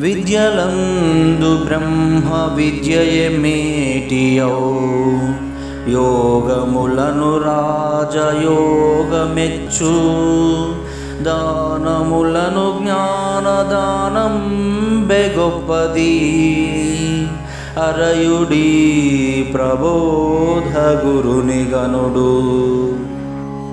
విద్యలందు బ్రహ్మ విద్యయే యోగములను రాజయోగమెచ్చు దానములను జ్ఞానదానం బెగొప్పది అరయుడి ప్రబోధ గురుని గనుడు